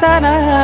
sana.